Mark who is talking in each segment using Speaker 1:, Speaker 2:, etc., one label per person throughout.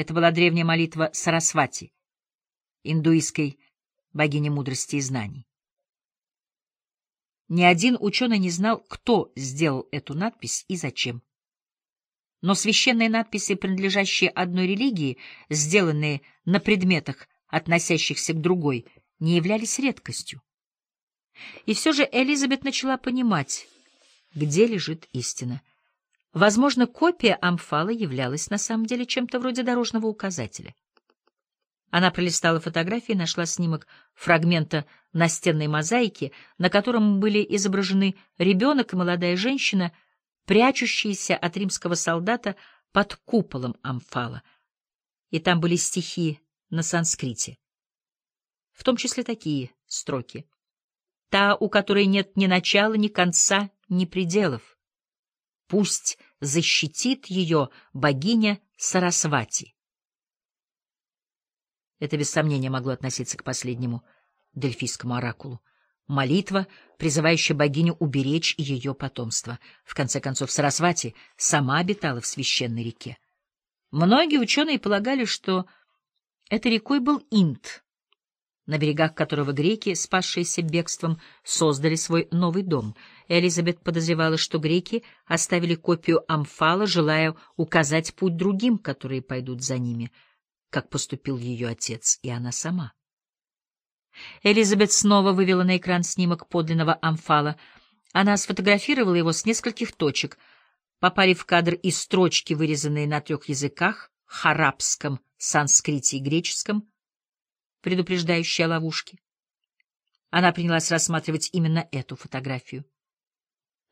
Speaker 1: Это была древняя молитва Сарасвати, индуистской богини мудрости и знаний. Ни один ученый не знал, кто сделал эту надпись и зачем. Но священные надписи, принадлежащие одной религии, сделанные на предметах, относящихся к другой, не являлись редкостью. И все же Элизабет начала понимать, где лежит истина. Возможно, копия Амфала являлась на самом деле чем-то вроде дорожного указателя. Она пролистала фотографии и нашла снимок фрагмента настенной мозаики, на котором были изображены ребенок и молодая женщина, прячущиеся от римского солдата под куполом Амфала. И там были стихи на санскрите, в том числе такие строки. «Та, у которой нет ни начала, ни конца, ни пределов. Пусть защитит ее богиня Сарасвати». Это без сомнения могло относиться к последнему дельфийскому оракулу. Молитва, призывающая богиню уберечь ее потомство. В конце концов, Сарасвати сама обитала в священной реке. Многие ученые полагали, что этой рекой был Инд, на берегах которого греки, спасшиеся бегством, создали свой новый дом. Элизабет подозревала, что греки оставили копию Амфала, желая указать путь другим, которые пойдут за ними — как поступил ее отец и она сама. Элизабет снова вывела на экран снимок подлинного амфала. Она сфотографировала его с нескольких точек. Попали в кадр и строчки, вырезанные на трех языках — харабском, санскрите и греческом, предупреждающие о ловушке. Она принялась рассматривать именно эту фотографию.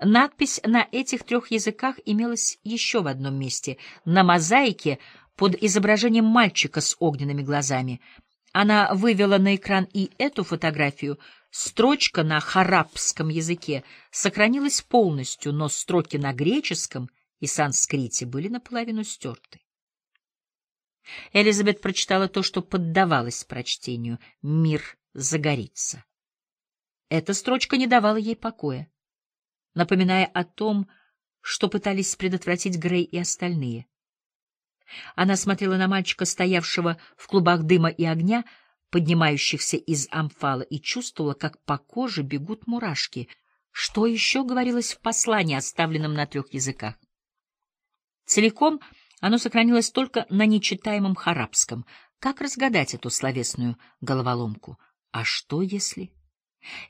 Speaker 1: Надпись на этих трех языках имелась еще в одном месте. На мозаике под изображением мальчика с огненными глазами. Она вывела на экран и эту фотографию. Строчка на харабском языке сохранилась полностью, но строки на греческом и санскрите были наполовину стерты. Элизабет прочитала то, что поддавалось прочтению «Мир загорится». Эта строчка не давала ей покоя, напоминая о том, что пытались предотвратить Грей и остальные. Она смотрела на мальчика, стоявшего в клубах дыма и огня, поднимающихся из амфала, и чувствовала, как по коже бегут мурашки. Что еще говорилось в послании, оставленном на трех языках? Целиком оно сохранилось только на нечитаемом харабском. Как разгадать эту словесную головоломку? А что если...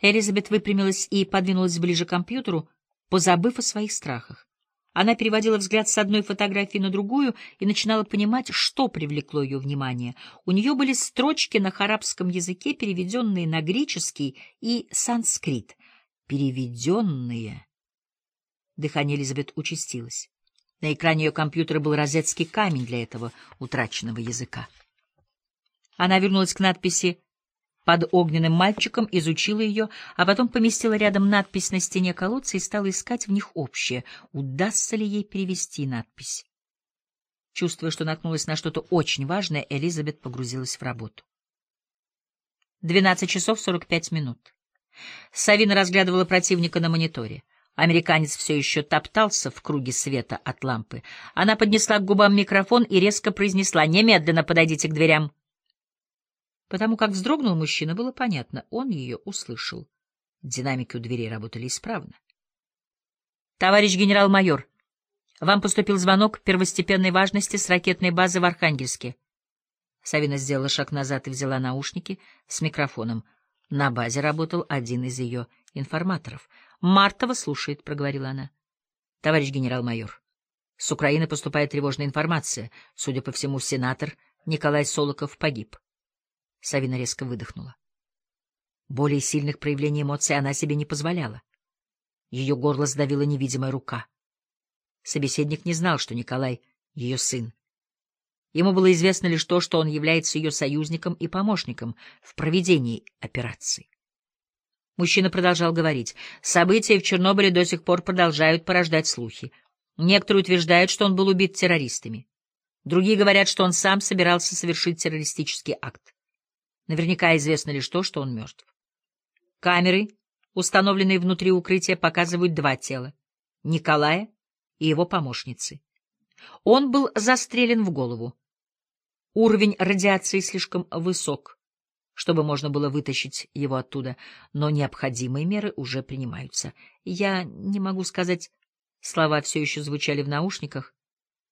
Speaker 1: Элизабет выпрямилась и подвинулась ближе к компьютеру, позабыв о своих страхах. Она переводила взгляд с одной фотографии на другую и начинала понимать, что привлекло ее внимание. У нее были строчки на харабском языке, переведенные на греческий и санскрит. Переведенные. Дыхание Элизабет участилось. На экране ее компьютера был розетский камень для этого утраченного языка. Она вернулась к надписи под огненным мальчиком, изучила ее, а потом поместила рядом надпись на стене колодца и стала искать в них общее. Удастся ли ей перевести надпись? Чувствуя, что наткнулась на что-то очень важное, Элизабет погрузилась в работу. Двенадцать часов сорок пять минут. Савина разглядывала противника на мониторе. Американец все еще топтался в круге света от лампы. Она поднесла к губам микрофон и резко произнесла «Немедленно подойдите к дверям». Потому как вздрогнул мужчина, было понятно, он ее услышал. Динамики у дверей работали исправно. «Товарищ генерал-майор, вам поступил звонок первостепенной важности с ракетной базы в Архангельске». Савина сделала шаг назад и взяла наушники с микрофоном. На базе работал один из ее информаторов. «Мартова слушает», — проговорила она. «Товарищ генерал-майор, с Украины поступает тревожная информация. Судя по всему, сенатор Николай Солоков погиб». Савина резко выдохнула. Более сильных проявлений эмоций она себе не позволяла. Ее горло сдавила невидимая рука. Собеседник не знал, что Николай — ее сын. Ему было известно лишь то, что он является ее союзником и помощником в проведении операции. Мужчина продолжал говорить. События в Чернобыле до сих пор продолжают порождать слухи. Некоторые утверждают, что он был убит террористами. Другие говорят, что он сам собирался совершить террористический акт. Наверняка известно лишь то, что он мертв. Камеры, установленные внутри укрытия, показывают два тела — Николая и его помощницы. Он был застрелен в голову. Уровень радиации слишком высок, чтобы можно было вытащить его оттуда, но необходимые меры уже принимаются. Я не могу сказать... Слова все еще звучали в наушниках.